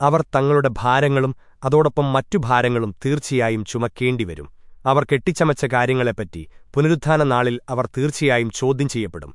അവർ തങ്ങളുടെ ഭാരങ്ങളും അതോടൊപ്പം മറ്റു ഭാരങ്ങളും തീർച്ചയായും ചുമക്കേണ്ടിവരും. അവർ കെട്ടിച്ചമച്ച കാര്യങ്ങളെപ്പറ്റി പുനരുത്ഥാന നാളിൽ അവർ തീർച്ചയായും ചോദ്യം ചെയ്യപ്പെടും.